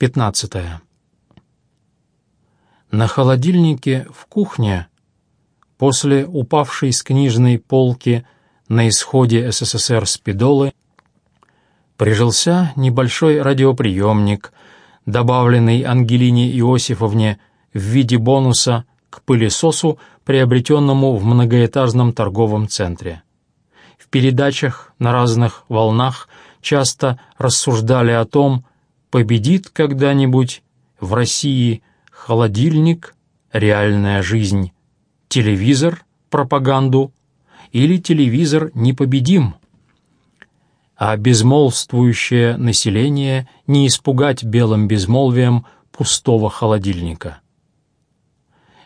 15. На холодильнике в кухне, после упавшей с книжной полки на исходе СССР спидолы, прижился небольшой радиоприемник, добавленный Ангелине Иосифовне в виде бонуса к пылесосу, приобретенному в многоэтажном торговом центре. В передачах на разных волнах часто рассуждали о том, победит когда-нибудь в России холодильник, реальная жизнь, телевизор, пропаганду или телевизор непобедим, а безмолвствующее население не испугать белым безмолвием пустого холодильника.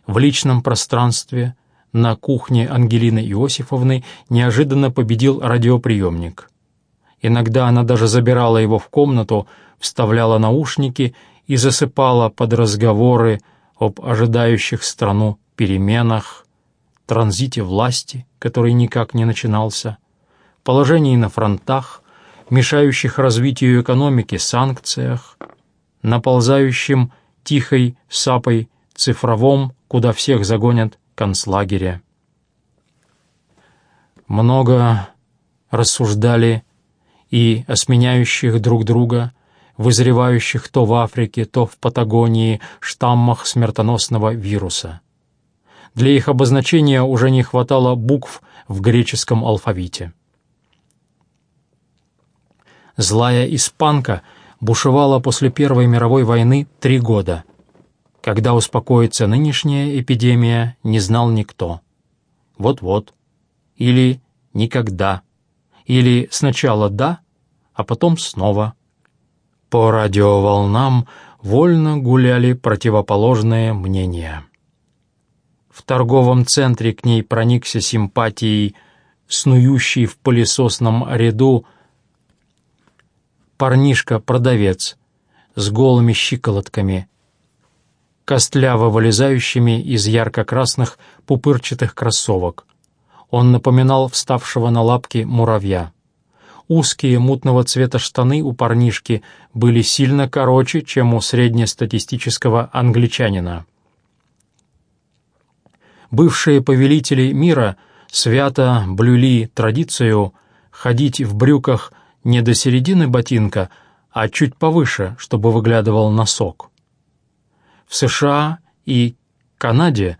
В личном пространстве на кухне Ангелины Иосифовны неожиданно победил радиоприемник. Иногда она даже забирала его в комнату, вставляла наушники и засыпала под разговоры об ожидающих страну переменах, транзите власти, который никак не начинался, положении на фронтах, мешающих развитию экономики санкциях, наползающем тихой сапой цифровом, куда всех загонят концлагеря. Много рассуждали и о сменяющих друг друга, вызревающих то в Африке, то в Патагонии штаммах смертоносного вируса. Для их обозначения уже не хватало букв в греческом алфавите. Злая испанка бушевала после Первой мировой войны три года. Когда успокоится нынешняя эпидемия, не знал никто. Вот-вот. Или никогда. Или сначала «да», а потом снова. По радиоволнам вольно гуляли противоположные мнения. В торговом центре к ней проникся симпатией снующий в пылесосном ряду парнишка-продавец с голыми щиколотками, костляво вылезающими из ярко-красных пупырчатых кроссовок. Он напоминал вставшего на лапки муравья. Узкие мутного цвета штаны у парнишки были сильно короче, чем у среднестатистического англичанина. Бывшие повелители мира свято блюли традицию ходить в брюках не до середины ботинка, а чуть повыше, чтобы выглядывал носок. В США и Канаде,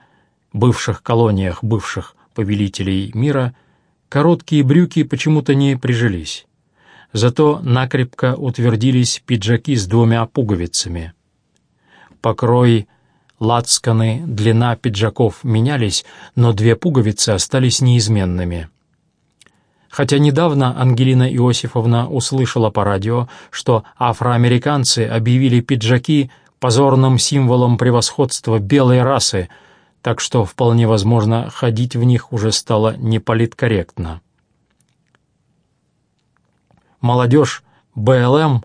бывших колониях бывших повелителей мира, Короткие брюки почему-то не прижились. Зато накрепко утвердились пиджаки с двумя пуговицами. Покрой, лацканы, длина пиджаков менялись, но две пуговицы остались неизменными. Хотя недавно Ангелина Иосифовна услышала по радио, что афроамериканцы объявили пиджаки позорным символом превосходства белой расы — так что, вполне возможно, ходить в них уже стало неполиткорректно. Молодежь БЛМ,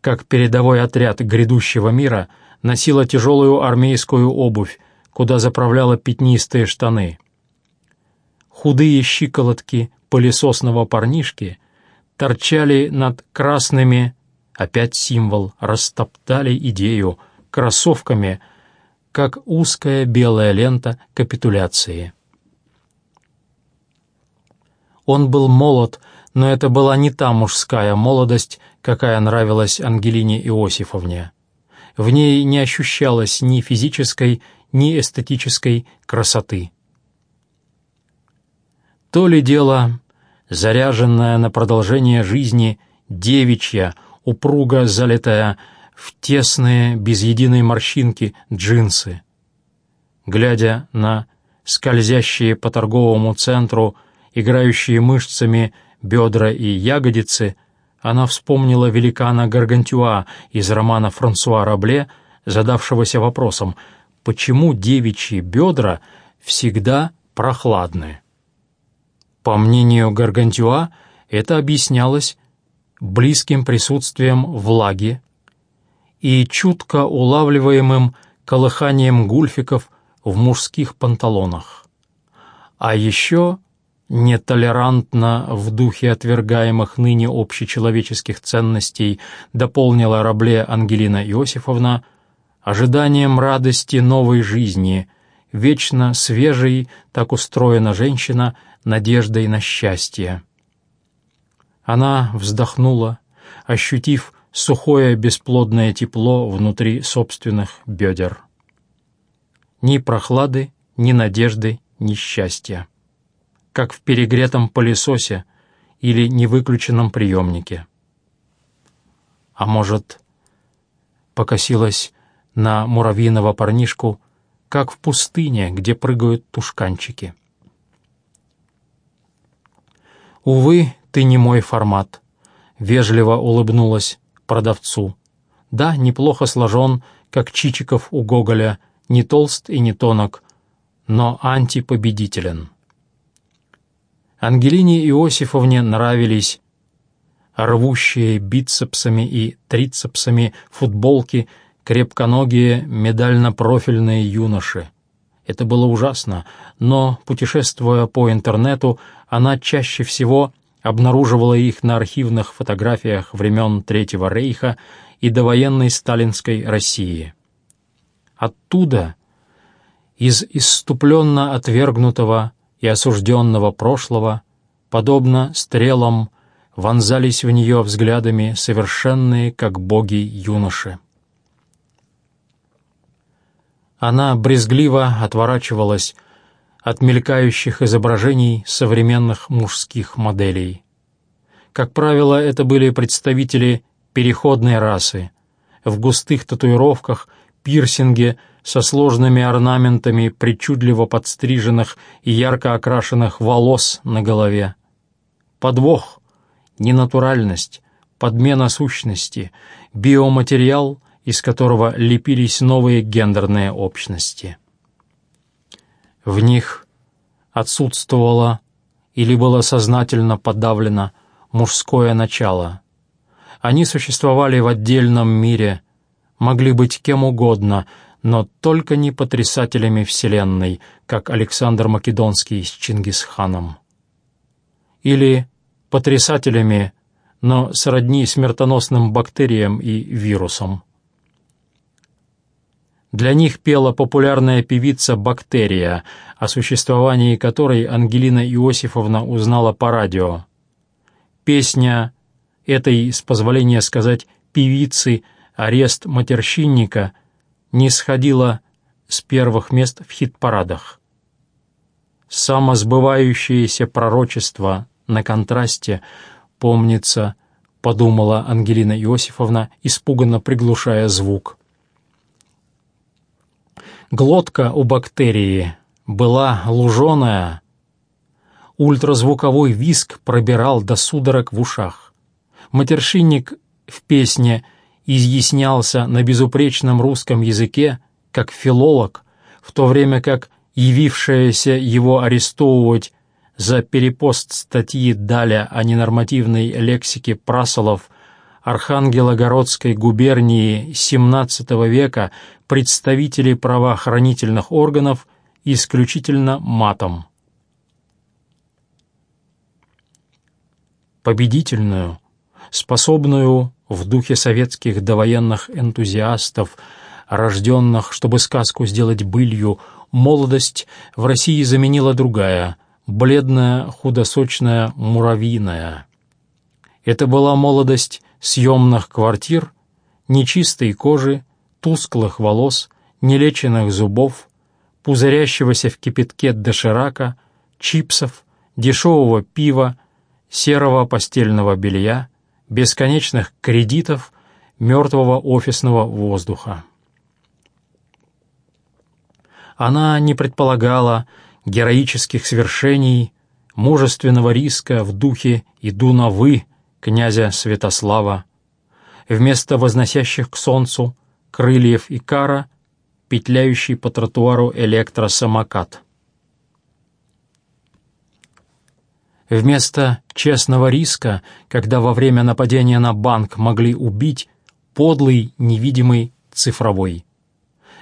как передовой отряд грядущего мира, носила тяжелую армейскую обувь, куда заправляла пятнистые штаны. Худые щиколотки пылесосного парнишки торчали над красными, опять символ, растоптали идею, кроссовками — как узкая белая лента капитуляции. Он был молод, но это была не та мужская молодость, какая нравилась Ангелине Иосифовне. В ней не ощущалось ни физической, ни эстетической красоты. То ли дело, заряженная на продолжение жизни, девичья, упруго залитая в тесные, без единой морщинки, джинсы. Глядя на скользящие по торговому центру, играющие мышцами бедра и ягодицы, она вспомнила великана Гаргантюа из романа Франсуа Рабле, задавшегося вопросом, почему девичьи бедра всегда прохладны. По мнению Гаргантюа, это объяснялось близким присутствием влаги и чутко улавливаемым колыханием гульфиков в мужских панталонах. А еще нетолерантно в духе отвергаемых ныне общечеловеческих ценностей дополнила Рабле Ангелина Иосифовна, ожиданием радости новой жизни, вечно свежей, так устроена женщина, надеждой на счастье. Она вздохнула, ощутив сухое бесплодное тепло внутри собственных бедер. Ни прохлады, ни надежды, ни счастья. Как в перегретом пылесосе или невыключенном приемнике. А может, покосилась на муравьиного парнишку, как в пустыне, где прыгают тушканчики. «Увы, ты не мой формат», — вежливо улыбнулась продавцу. «Да, неплохо сложен, как Чичиков у Гоголя, не толст и не тонок, но антипобедителен». Ангелине Иосифовне нравились рвущие бицепсами и трицепсами футболки крепконогие медально-профильные юноши. Это было ужасно, но, путешествуя по интернету, она чаще всего обнаруживала их на архивных фотографиях времен Третьего Рейха и довоенной сталинской России. Оттуда, из иступленно отвергнутого и осужденного прошлого, подобно стрелам, вонзались в нее взглядами совершенные, как боги, юноши. Она брезгливо отворачивалась от мелькающих изображений современных мужских моделей. Как правило, это были представители переходной расы, в густых татуировках, пирсинге со сложными орнаментами причудливо подстриженных и ярко окрашенных волос на голове. Подвох, ненатуральность, подмена сущности, биоматериал — из которого лепились новые гендерные общности. В них отсутствовало или было сознательно подавлено мужское начало. Они существовали в отдельном мире, могли быть кем угодно, но только не потрясателями Вселенной, как Александр Македонский с Чингисханом. Или потрясателями, но сродни смертоносным бактериям и вирусам. Для них пела популярная певица «Бактерия», о существовании которой Ангелина Иосифовна узнала по радио. Песня этой, с позволения сказать, певицы «Арест матерщинника» не сходила с первых мест в хит-парадах. Самосбывающееся пророчество на контрасте, помнится, подумала Ангелина Иосифовна, испуганно приглушая звук. Глотка у бактерии была луженая. Ультразвуковой виск пробирал до судорог в ушах. Матершинник в песне изъяснялся на безупречном русском языке, как филолог, в то время как явившаяся его арестовывать за перепост статьи Даля о ненормативной лексике Прасолов Архангелогородской губернии XVII века представители правоохранительных органов исключительно матом. Победительную, способную в духе советских довоенных энтузиастов, рожденных, чтобы сказку сделать былью, молодость в России заменила другая, бледная, худосочная, муравьиная. Это была молодость съемных квартир, нечистой кожи, тусклых волос, нелеченных зубов, пузырящегося в кипятке доширака, чипсов, дешевого пива, серого постельного белья, бесконечных кредитов, мертвого офисного воздуха. Она не предполагала героических свершений, мужественного риска в духе «иду на вы», князя Святослава, вместо возносящих к солнцу крыльев и кара, петляющий по тротуару электросамокат. Вместо честного риска, когда во время нападения на банк могли убить, подлый, невидимый, цифровой.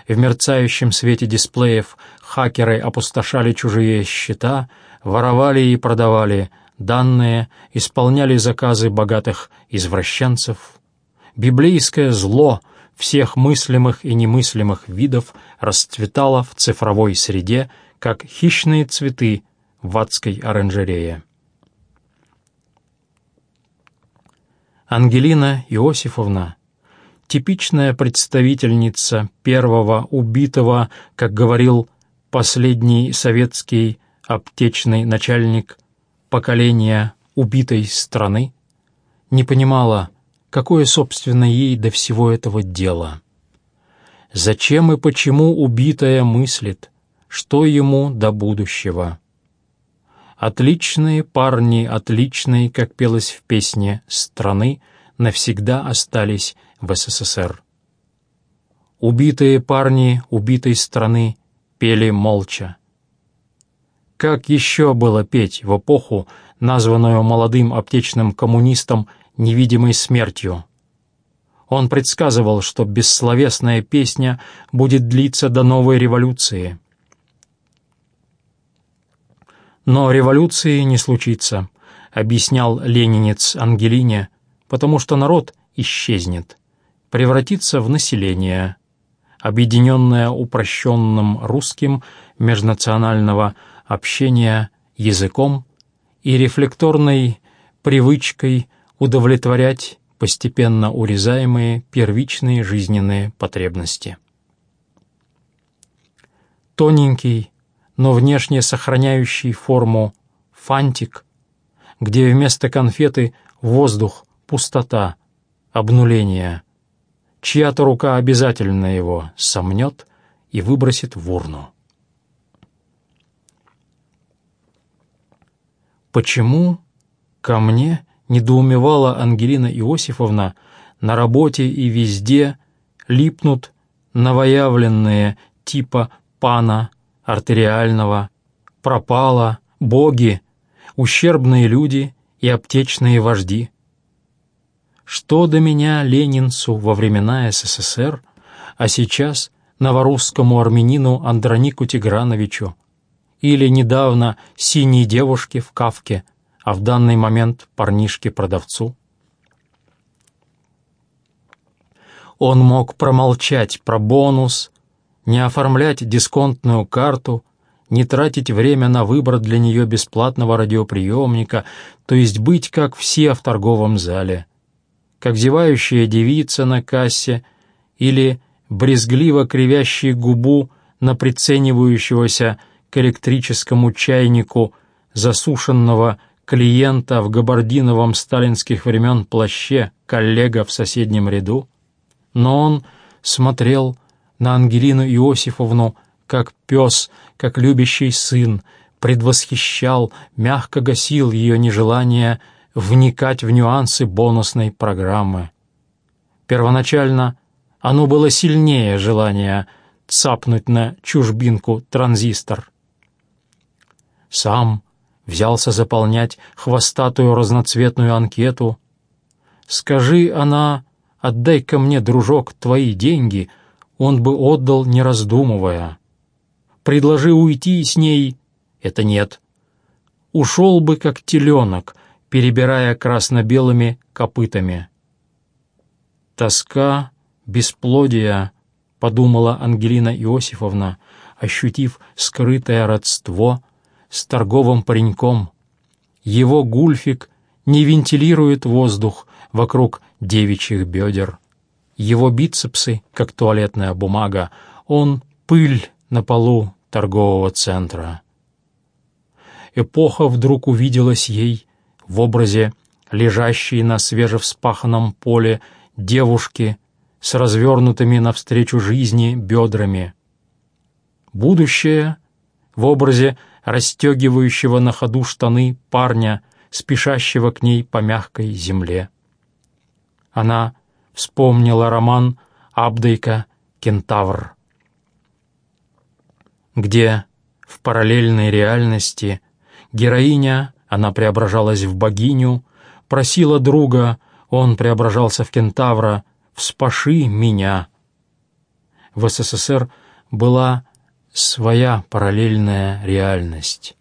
В мерцающем свете дисплеев хакеры опустошали чужие счета, воровали и продавали данные, исполняли заказы богатых извращенцев. Библейское зло всех мыслимых и немыслимых видов расцветало в цифровой среде, как хищные цветы в адской оранжерее. Ангелина Иосифовна, типичная представительница первого убитого, как говорил последний советский аптечный начальник поколения убитой страны, не понимала, какое, собственно, ей до всего этого дела. Зачем и почему убитая мыслит, что ему до будущего? Отличные парни, отличные, как пелось в песне, страны навсегда остались в СССР. Убитые парни убитой страны пели молча. Как еще было петь в эпоху, названную молодым аптечным коммунистом невидимой смертью? Он предсказывал, что бессловесная песня будет длиться до новой революции — Но революции не случится, объяснял ленинец Ангелине, потому что народ исчезнет, превратится в население, объединенное упрощенным русским межнационального общения языком и рефлекторной привычкой удовлетворять постепенно урезаемые первичные жизненные потребности. Тоненький, но внешне сохраняющий форму фантик, где вместо конфеты воздух, пустота, обнуление. Чья-то рука обязательно его сомнет и выбросит в урну. Почему ко мне недоумевала Ангелина Иосифовна? На работе и везде липнут новоявленные типа пана артериального, пропало, боги, ущербные люди и аптечные вожди. Что до меня, ленинцу, во времена СССР, а сейчас новорусскому армянину Андронику Тиграновичу, или недавно синей девушке в Кавке, а в данный момент парнишке-продавцу? Он мог промолчать про бонус, не оформлять дисконтную карту, не тратить время на выбор для нее бесплатного радиоприемника, то есть быть как все в торговом зале, как зевающая девица на кассе или брезгливо кривящий губу на приценивающегося к электрическому чайнику засушенного клиента в габардиновом сталинских времен плаще коллега в соседнем ряду. Но он смотрел на Ангелину Иосифовну, как пес, как любящий сын, предвосхищал, мягко гасил ее нежелание вникать в нюансы бонусной программы. Первоначально оно было сильнее желания цапнуть на чужбинку транзистор. Сам взялся заполнять хвостатую разноцветную анкету. «Скажи она, отдай-ка мне, дружок, твои деньги», он бы отдал, не раздумывая. Предложи уйти с ней — это нет. Ушел бы, как теленок, перебирая красно-белыми копытами. Тоска, бесплодие, — подумала Ангелина Иосифовна, ощутив скрытое родство с торговым пареньком. Его гульфик не вентилирует воздух вокруг девичьих бедер его бицепсы, как туалетная бумага, он — пыль на полу торгового центра. Эпоха вдруг увиделась ей в образе лежащей на свежевспаханном поле девушки с развернутыми навстречу жизни бедрами. Будущее в образе расстегивающего на ходу штаны парня, спешащего к ней по мягкой земле. Она вспомнила роман Абдейка «Кентавр», где в параллельной реальности героиня, она преображалась в богиню, просила друга, он преображался в кентавра, «Вспаши меня». В СССР была своя параллельная реальность.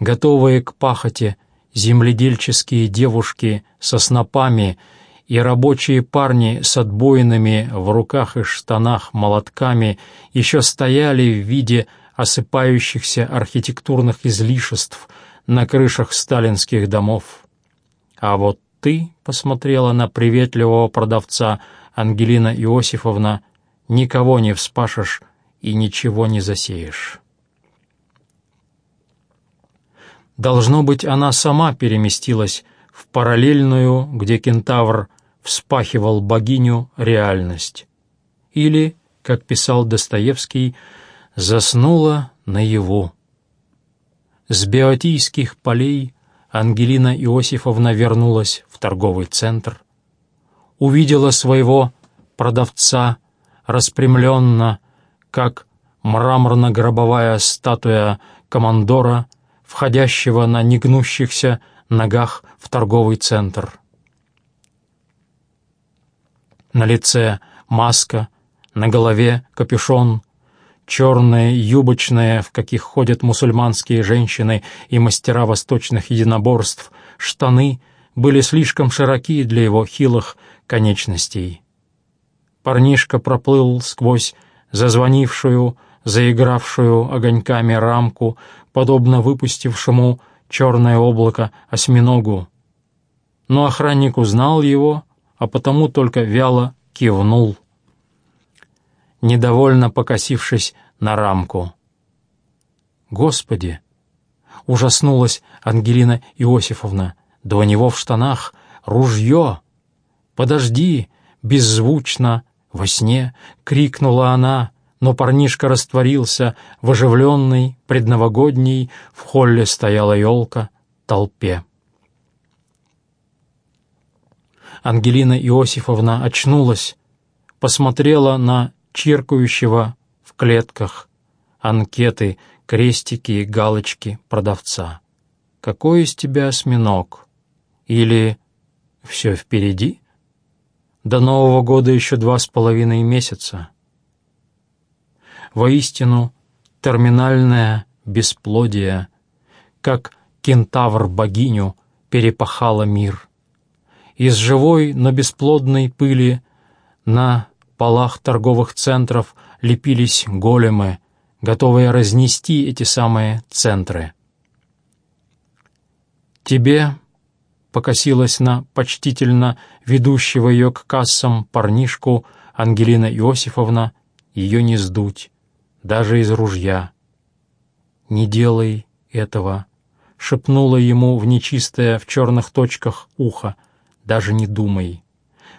Готовые к пахоте земледельческие девушки со снопами и рабочие парни с отбоинами в руках и штанах молотками еще стояли в виде осыпающихся архитектурных излишеств на крышах сталинских домов. А вот ты посмотрела на приветливого продавца Ангелина Иосифовна, никого не вспашешь и ничего не засеешь. Должно быть, она сама переместилась в параллельную, где кентавр вспахивал богиню, реальность. Или, как писал Достоевский, заснула наяву. С биотийских полей Ангелина Иосифовна вернулась в торговый центр, увидела своего продавца распрямленно, как мраморно-гробовая статуя командора, входящего на негнущихся ногах в торговый центр. На лице маска, на голове капюшон, черное юбочное, в каких ходят мусульманские женщины и мастера восточных единоборств, штаны были слишком широки для его хилых конечностей. Парнишка проплыл сквозь зазвонившую, заигравшую огоньками рамку, подобно выпустившему черное облако осьминогу. Но охранник узнал его, а потому только вяло кивнул недовольно покосившись на рамку. «Господи!» — ужаснулась Ангелина Иосифовна. «Да у него в штанах ружье!» «Подожди!» — беззвучно, во сне крикнула она, но парнишка растворился в оживленной, предновогодней, в холле стояла елка, толпе. Ангелина Иосифовна очнулась, посмотрела на чиркающего в клетках анкеты, крестики и галочки продавца. «Какой из тебя осьминог?» Или «Все впереди?» До Нового года еще два с половиной месяца. Воистину, терминальное бесплодие, как кентавр-богиню, перепахало мир. Из живой, но бесплодной пыли на полах торговых центров лепились големы, готовые разнести эти самые центры. «Тебе», — покосилась на почтительно ведущего ее к кассам парнишку Ангелина Иосифовна, ее не сдуть, даже из ружья. «Не делай этого», — шепнула ему в нечистое в черных точках ухо, «даже не думай.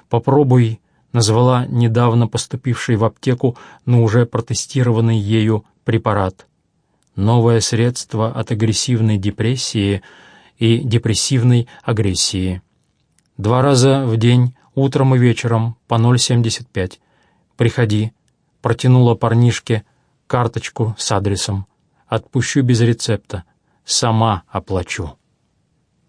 Попробуй назвала недавно поступивший в аптеку, но уже протестированный ею препарат. Новое средство от агрессивной депрессии и депрессивной агрессии. Два раза в день, утром и вечером, по 0,75. Приходи. Протянула парнишке карточку с адресом. Отпущу без рецепта. Сама оплачу.